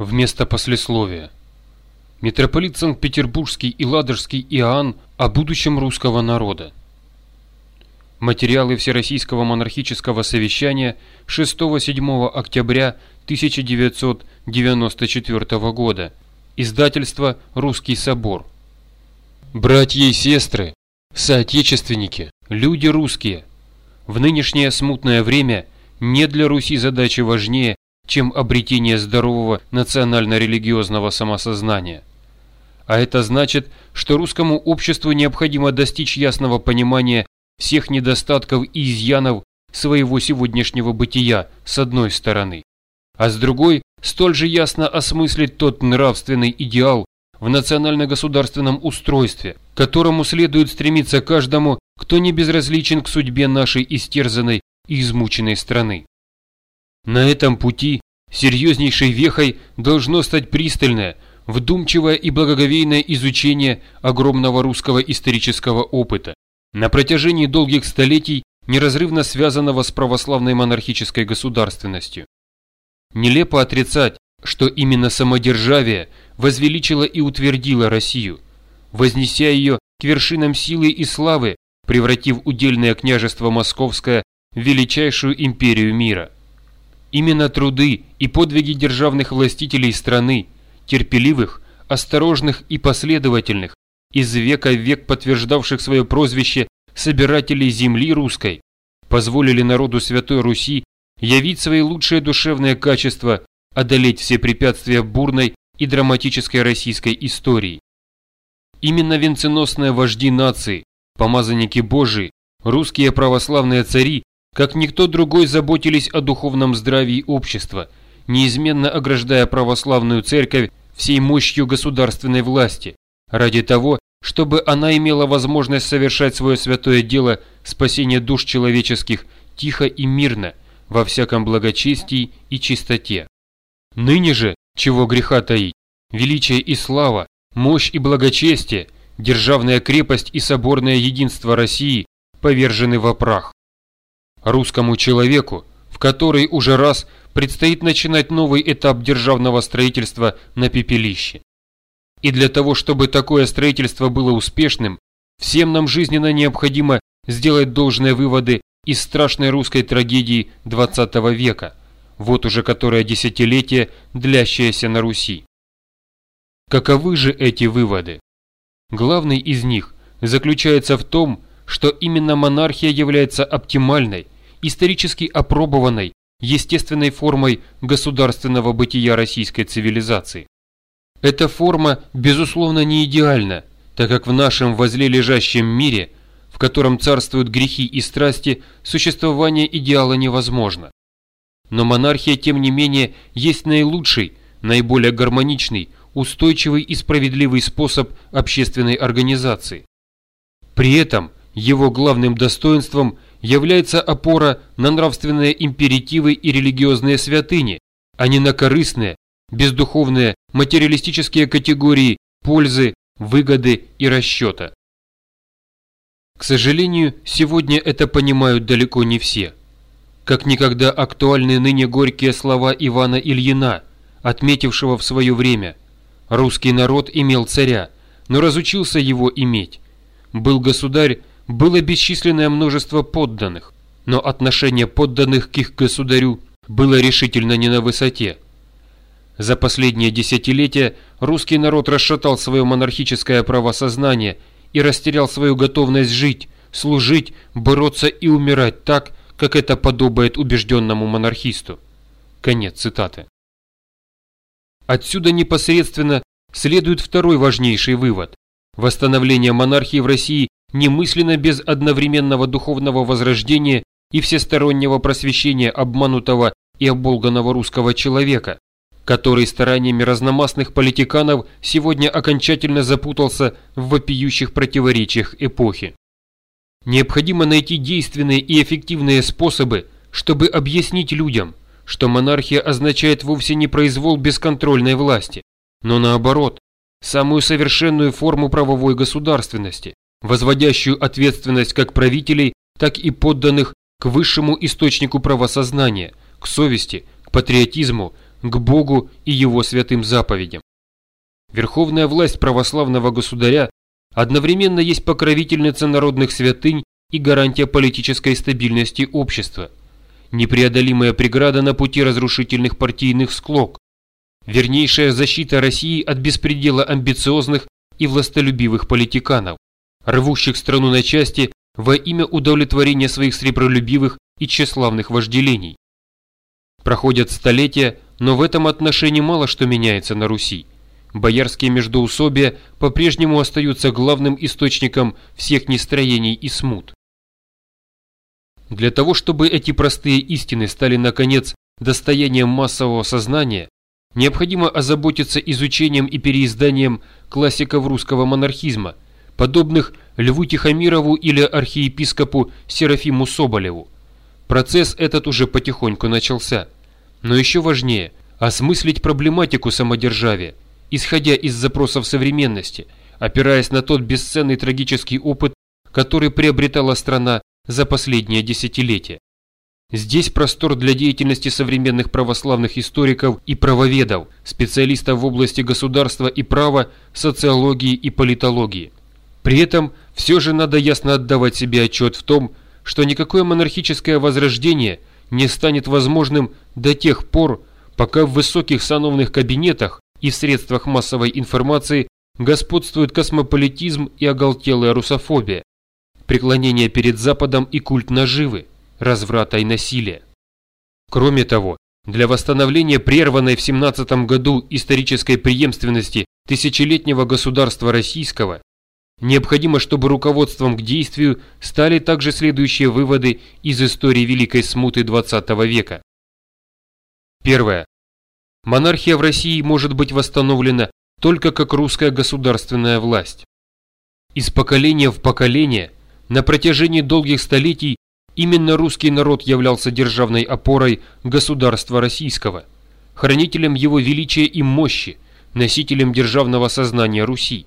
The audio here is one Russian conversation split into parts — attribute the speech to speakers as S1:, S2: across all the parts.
S1: Вместо послесловия. Митрополит Санкт-Петербургский и Ладожский Иоанн о будущем русского народа. Материалы Всероссийского монархического совещания 6-7 октября 1994 года. Издательство «Русский собор». Братья и сестры, соотечественники, люди русские, в нынешнее смутное время нет для Руси задачи важнее, чем обретение здорового национально-религиозного самосознания. А это значит, что русскому обществу необходимо достичь ясного понимания всех недостатков и изъянов своего сегодняшнего бытия с одной стороны, а с другой столь же ясно осмыслить тот нравственный идеал в национально-государственном устройстве, которому следует стремиться каждому, кто не безразличен к судьбе нашей истерзанной и измученной страны. На этом пути серьезнейшей вехой должно стать пристальное, вдумчивое и благоговейное изучение огромного русского исторического опыта, на протяжении долгих столетий неразрывно связанного с православной монархической государственностью. Нелепо отрицать, что именно самодержавие возвеличило и утвердило Россию, вознеся ее к вершинам силы и славы, превратив удельное княжество Московское величайшую империю мира. Именно труды и подвиги державных властителей страны, терпеливых, осторожных и последовательных, из века в век подтверждавших свое прозвище «собирателей земли русской», позволили народу Святой Руси явить свои лучшие душевные качества, одолеть все препятствия бурной и драматической российской истории. Именно венценосные вожди нации, помазанники Божии, русские православные цари как никто другой заботились о духовном здравии общества, неизменно ограждая православную церковь всей мощью государственной власти, ради того, чтобы она имела возможность совершать свое святое дело спасения душ человеческих тихо и мирно, во всяком благочестии и чистоте. Ныне же, чего греха таить, величие и слава, мощь и благочестие, державная крепость и соборное единство России повержены во прах русскому человеку, в который уже раз предстоит начинать новый этап державного строительства на пепелище. И для того, чтобы такое строительство было успешным, всем нам жизненно необходимо сделать должные выводы из страшной русской трагедии XX века, вот уже которое десятилетие, длящееся на Руси. Каковы же эти выводы? Главный из них заключается в том, что именно монархия является оптимальной, исторически опробованной, естественной формой государственного бытия российской цивилизации. Эта форма, безусловно, не идеальна, так как в нашем возле лежащем мире, в котором царствуют грехи и страсти, существование идеала невозможно. Но монархия, тем не менее, есть наилучший, наиболее гармоничный, устойчивый и справедливый способ общественной организации. При этом его главным достоинством – является опора на нравственные императивы и религиозные святыни, а не на корыстные, бездуховные, материалистические категории пользы, выгоды и расчета. К сожалению, сегодня это понимают далеко не все. Как никогда актуальны ныне горькие слова Ивана Ильина, отметившего в свое время «Русский народ имел царя, но разучился его иметь. Был государь, было бесчисленное множество подданных, но отношение подданных к их государю было решительно не на высоте. За последние десятилетия русский народ расшатал свое монархическое правосознание и растерял свою готовность жить, служить, бороться и умирать так, как это подобает убежденному монархисту. Конец цитаты. Отсюда непосредственно следует второй важнейший вывод. Восстановление монархии в России немысленно без одновременного духовного возрождения и всестороннего просвещения обманутого и оболганного русского человека, который стараниями разномастных политиканов сегодня окончательно запутался в вопиющих противоречиях эпохи. Необходимо найти действенные и эффективные способы, чтобы объяснить людям, что монархия означает вовсе не произвол бесконтрольной власти, но наоборот, самую совершенную форму правовой государственности, возводящую ответственность как правителей, так и подданных к высшему источнику правосознания, к совести, к патриотизму, к Богу и Его святым заповедям. Верховная власть православного государя одновременно есть покровительница народных святынь и гарантия политической стабильности общества, непреодолимая преграда на пути разрушительных партийных склок, вернейшая защита России от беспредела амбициозных и властолюбивых политиканов, рвущих страну на части во имя удовлетворения своих сребролюбивых и тщеславных вожделений. Проходят столетия, но в этом отношении мало что меняется на Руси. Боярские междоусобия по-прежнему остаются главным источником всех нестроений и смут. Для того, чтобы эти простые истины стали, наконец, достоянием массового сознания, необходимо озаботиться изучением и переизданием классиков русского монархизма, подобных Льву Тихомирову или архиепископу Серафиму Соболеву. Процесс этот уже потихоньку начался. Но еще важнее – осмыслить проблематику самодержавия, исходя из запросов современности, опираясь на тот бесценный трагический опыт, который приобретала страна за последнее десятилетие. Здесь простор для деятельности современных православных историков и правоведов, специалистов в области государства и права, социологии и политологии. При этом все же надо ясно отдавать себе отчет в том, что никакое монархическое возрождение не станет возможным до тех пор, пока в высоких сановных кабинетах и в средствах массовой информации господствует космополитизм и оголтелая русофобия, преклонение перед Западом и культ наживы, разврата и насилия. Кроме того, для восстановления прерванной в 17 году исторической преемственности тысячелетнего государства российского необходимо, чтобы руководством к действию стали также следующие выводы из истории Великой Смуты XX века. Первое. Монархия в России может быть восстановлена только как русская государственная власть. Из поколения в поколение, на протяжении долгих столетий, именно русский народ являлся державной опорой государства российского, хранителем его величия и мощи, носителем державного сознания Руси.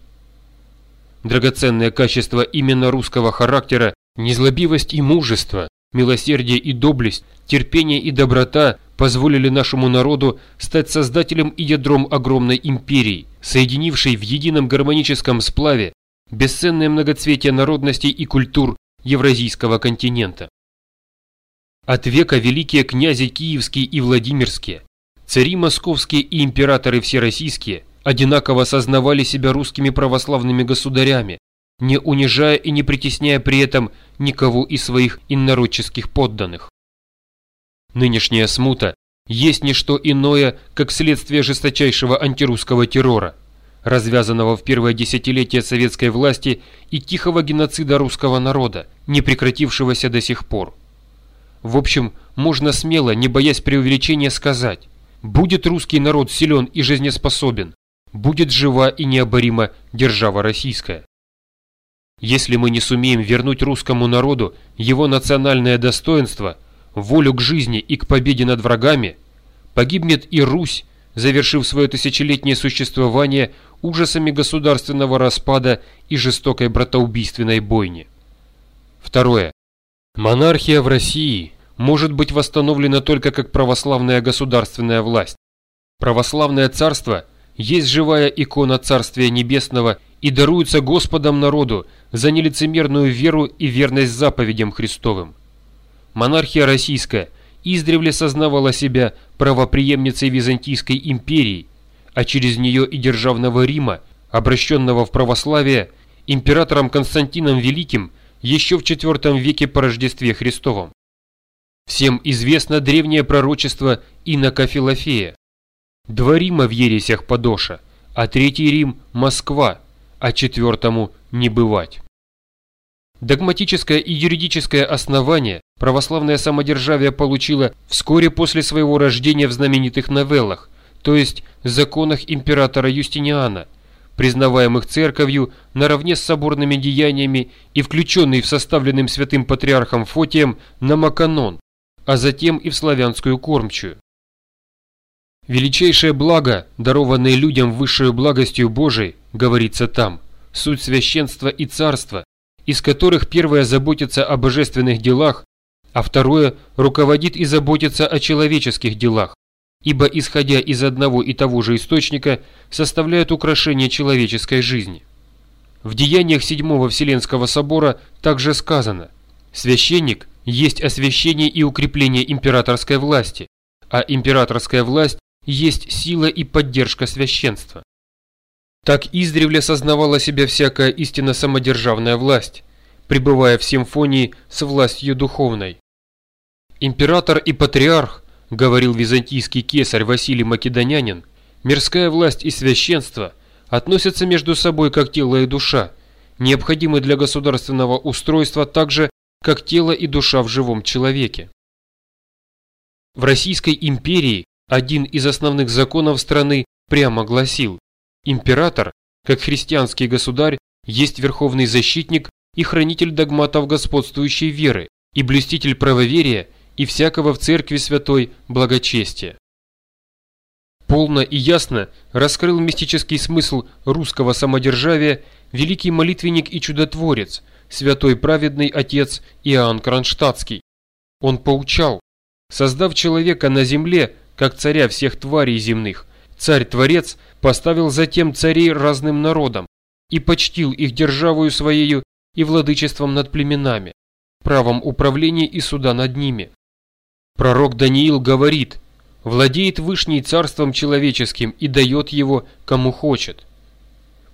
S1: Драгоценное качество именно русского характера, незлобивость и мужество, милосердие и доблесть, терпение и доброта позволили нашему народу стать создателем и ядром огромной империи, соединившей в едином гармоническом сплаве бесценное многоцветие народностей и культур Евразийского континента. От века великие князи киевские и владимирские, цари московские и императоры всероссийские одинаково осознавали себя русскими православными государями, не унижая и не притесняя при этом никого из своих инородческих подданных. Нынешняя смута есть не что иное, как следствие жесточайшего антирусского террора, развязанного в первое десятилетие советской власти и тихого геноцида русского народа, не прекратившегося до сих пор. В общем, можно смело, не боясь преувеличения, сказать, будет русский народ силен и жизнеспособен, будет жива и необорима держава российская. Если мы не сумеем вернуть русскому народу его национальное достоинство, волю к жизни и к победе над врагами, погибнет и Русь, завершив свое тысячелетнее существование ужасами государственного распада и жестокой братоубийственной бойни. Второе. Монархия в России может быть восстановлена только как православная государственная власть. Православное царство есть живая икона Царствия Небесного и даруется Господом народу за нелицемерную веру и верность заповедям Христовым. Монархия российская издревле сознавала себя правоприемницей Византийской империи, а через нее и Державного Рима, обращенного в православие, императором Константином Великим еще в IV веке по Рождестве Христовом. Всем известно древнее пророчество инока Филофея. Два Рима в ересях Подоша, а третий Рим – Москва – а четвертому не бывать. Догматическое и юридическое основание православное самодержавие получило вскоре после своего рождения в знаменитых новеллах, то есть законах императора Юстиниана, признаваемых церковью наравне с соборными деяниями и включенный в составленным святым патриархом Фотием на Маканон, а затем и в славянскую кормчую. Величайшее благо, дарованное людям высшей благостью Божией, говорится там, суть священства и царства, из которых первое заботится о божественных делах, а второе руководит и заботится о человеческих делах, ибо исходя из одного и того же источника составляют украшение человеческой жизни. В деяниях Седьмого Вселенского Собора также сказано «Священник есть освящение и укрепление императорской власти, а императорская власть есть сила и поддержка священства». Так издревле сознавала себя всякая истинно самодержавная власть, пребывая в симфонии с властью духовной. Император и патриарх, говорил византийский кесарь Василий Македонянин, мирская власть и священство относятся между собой как тело и душа, необходимы для государственного устройства так же, как тело и душа в живом человеке. В Российской империи один из основных законов страны прямо гласил Император, как христианский государь, есть верховный защитник и хранитель догматов господствующей веры и блюститель правоверия и всякого в церкви святой благочестия. Полно и ясно раскрыл мистический смысл русского самодержавия великий молитвенник и чудотворец, святой праведный отец Иоанн Кронштадтский. Он поучал, создав человека на земле, как царя всех тварей земных, царь-творец поставил затем царей разным народам и почтил их державою своею и владычеством над племенами, правом управления и суда над ними. Пророк Даниил говорит, владеет Вышний царством человеческим и дает его, кому хочет.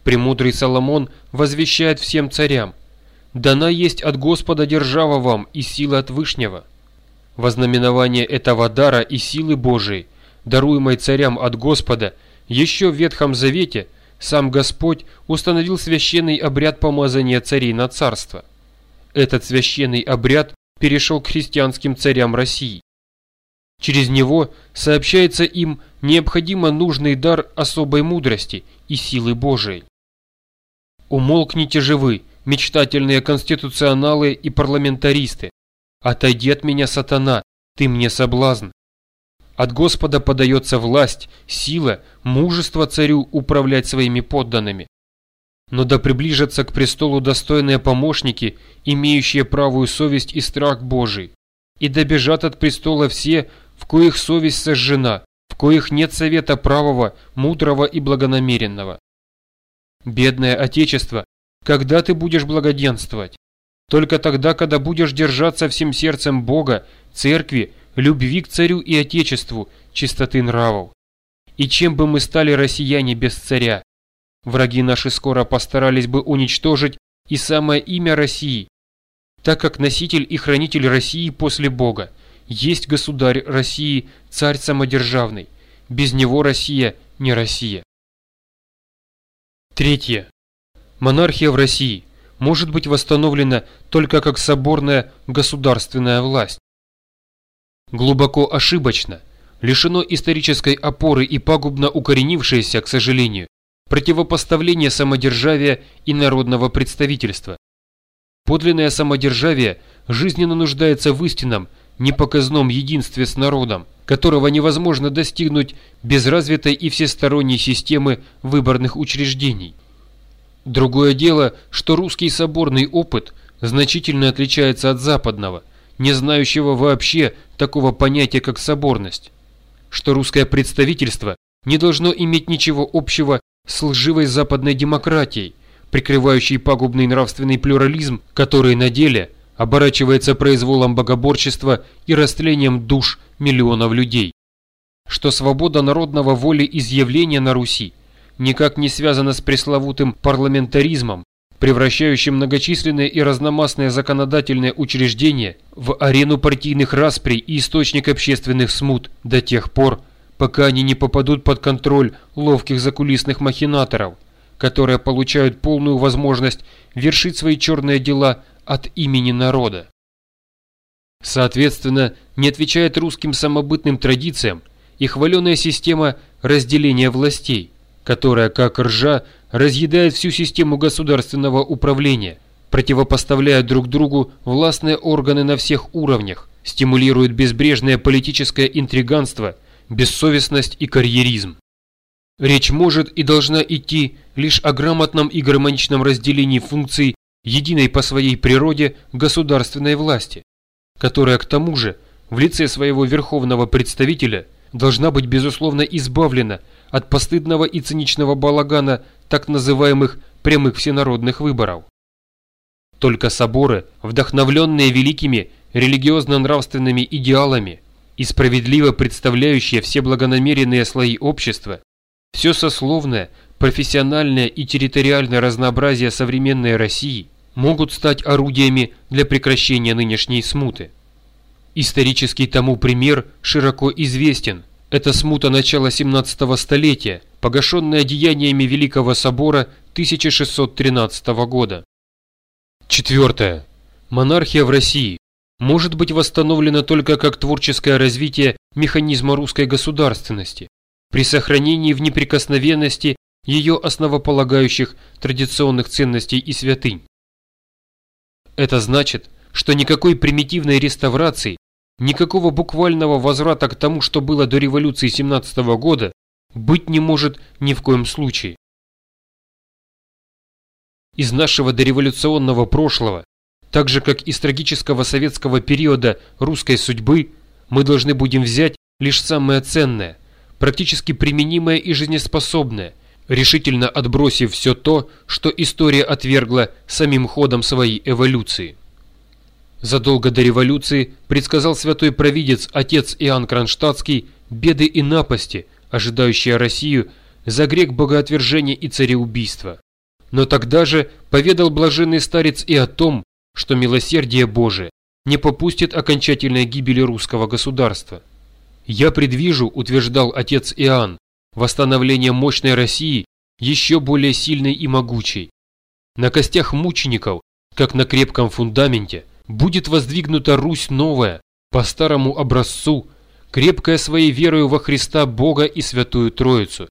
S1: Премудрый Соломон возвещает всем царям, дана есть от Господа держава вам и сила от Вышнего. Вознаменование этого дара и силы Божией – даруемой царям от Господа, еще в Ветхом Завете сам Господь установил священный обряд помазания царей на царство. Этот священный обряд перешел к христианским царям России. Через него сообщается им необходимо нужный дар особой мудрости и силы Божией. Умолкните же вы, мечтательные конституционалы и парламентаристы. Отойди от меня, сатана, ты мне соблазн. От Господа подается власть, сила, мужество царю управлять своими подданными. Но да приближатся к престолу достойные помощники, имеющие правую совесть и страх Божий, и добежат от престола все, в коих совесть сожжена, в коих нет совета правого, мудрого и благонамеренного. Бедное Отечество, когда ты будешь благоденствовать? Только тогда, когда будешь держаться всем сердцем Бога, Церкви, любви к царю и отечеству, чистоты нравов. И чем бы мы стали россияне без царя? Враги наши скоро постарались бы уничтожить и самое имя России, так как носитель и хранитель России после Бога есть государь России, царь самодержавный. Без него Россия не Россия. Третье. Монархия в России может быть восстановлена только как соборная государственная власть глубоко ошибочно, лишено исторической опоры и пагубно укоренившееся, к сожалению, противопоставление самодержавия и народного представительства. Подлинное самодержавие жизненно нуждается в истинном, непоказном единстве с народом, которого невозможно достигнуть без развитой и всесторонней системы выборных учреждений. Другое дело, что русский соборный опыт значительно отличается от западного – не знающего вообще такого понятия, как соборность, что русское представительство не должно иметь ничего общего с лживой западной демократией, прикрывающей пагубный нравственный плюрализм, который на деле оборачивается произволом богоборчества и растлением душ миллионов людей. Что свобода народного воли изъявления на Руси никак не связана с пресловутым парламентаризмом, превращающим многочисленные и разномастные законодательные учреждения в арену партийных расприй и источник общественных смут до тех пор, пока они не попадут под контроль ловких закулисных махинаторов, которые получают полную возможность вершить свои черные дела от имени народа. Соответственно, не отвечает русским самобытным традициям и хваленая система разделения властей, которая, как ржа, разъедает всю систему государственного управления, противопоставляя друг другу властные органы на всех уровнях, стимулирует безбрежное политическое интриганство, бессовестность и карьеризм. Речь может и должна идти лишь о грамотном и гармоничном разделении функций единой по своей природе государственной власти, которая к тому же в лице своего верховного представителя должна быть безусловно избавлена от постыдного и циничного балагана так называемых прямых всенародных выборов. Только соборы, вдохновленные великими религиозно-нравственными идеалами и справедливо представляющие все благонамеренные слои общества, все сословное, профессиональное и территориальное разнообразие современной России могут стать орудиями для прекращения нынешней смуты. Исторический тому пример широко известен. Это смута начала 17 столетия, погашенная деяниями Великого Собора 1613 года. Четвертое. Монархия в России может быть восстановлена только как творческое развитие механизма русской государственности, при сохранении в неприкосновенности ее основополагающих традиционных ценностей и святынь. Это значит, что никакой примитивной реставрации, никакого буквального возврата к тому, что было до революции 17 года, быть не может ни в коем случае. Из нашего дореволюционного прошлого, так же как из трагического советского периода русской судьбы, мы должны будем взять лишь самое ценное, практически применимое и жизнеспособное, решительно отбросив все то, что история отвергла самим ходом своей эволюции. Задолго до революции предсказал святой провидец отец Иоанн Кронштадтский беды и напасти, ожидающие Россию за грех богоотвержения и цареубийства. Но тогда же поведал блаженный старец и о том, что милосердие Божие не попустит окончательной гибели русского государства. «Я предвижу», – утверждал отец Иоанн, – «восстановление мощной России еще более сильной и могучей. На костях мучеников, как на крепком фундаменте, будет воздвигнута Русь новая, по старому образцу, крепкая своей верою во Христа Бога и Святую Троицу,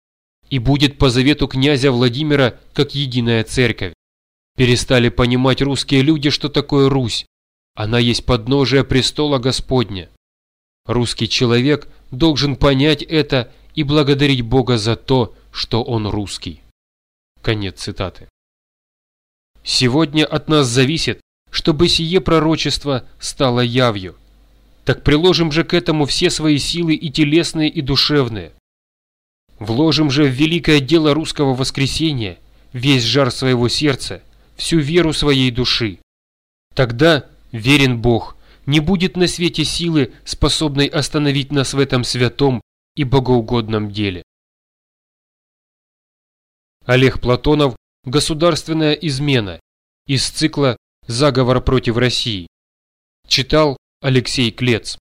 S1: и будет по завету князя Владимира как единая церковь. Перестали понимать русские люди, что такое Русь. Она есть подножие престола Господня. Русский человек должен понять это и благодарить Бога за то, что он русский. Конец цитаты. Сегодня от нас зависит, чтобы сие пророчество стало явью. Так приложим же к этому все свои силы и телесные, и душевные. Вложим же в великое дело русского воскресения весь жар своего сердца, всю веру своей души. Тогда, верен Бог, не будет на свете силы, способной остановить нас в этом святом и богоугодном деле. Олег Платонов «Государственная измена» из цикла «Заговор против России». Читал Алексей Клец.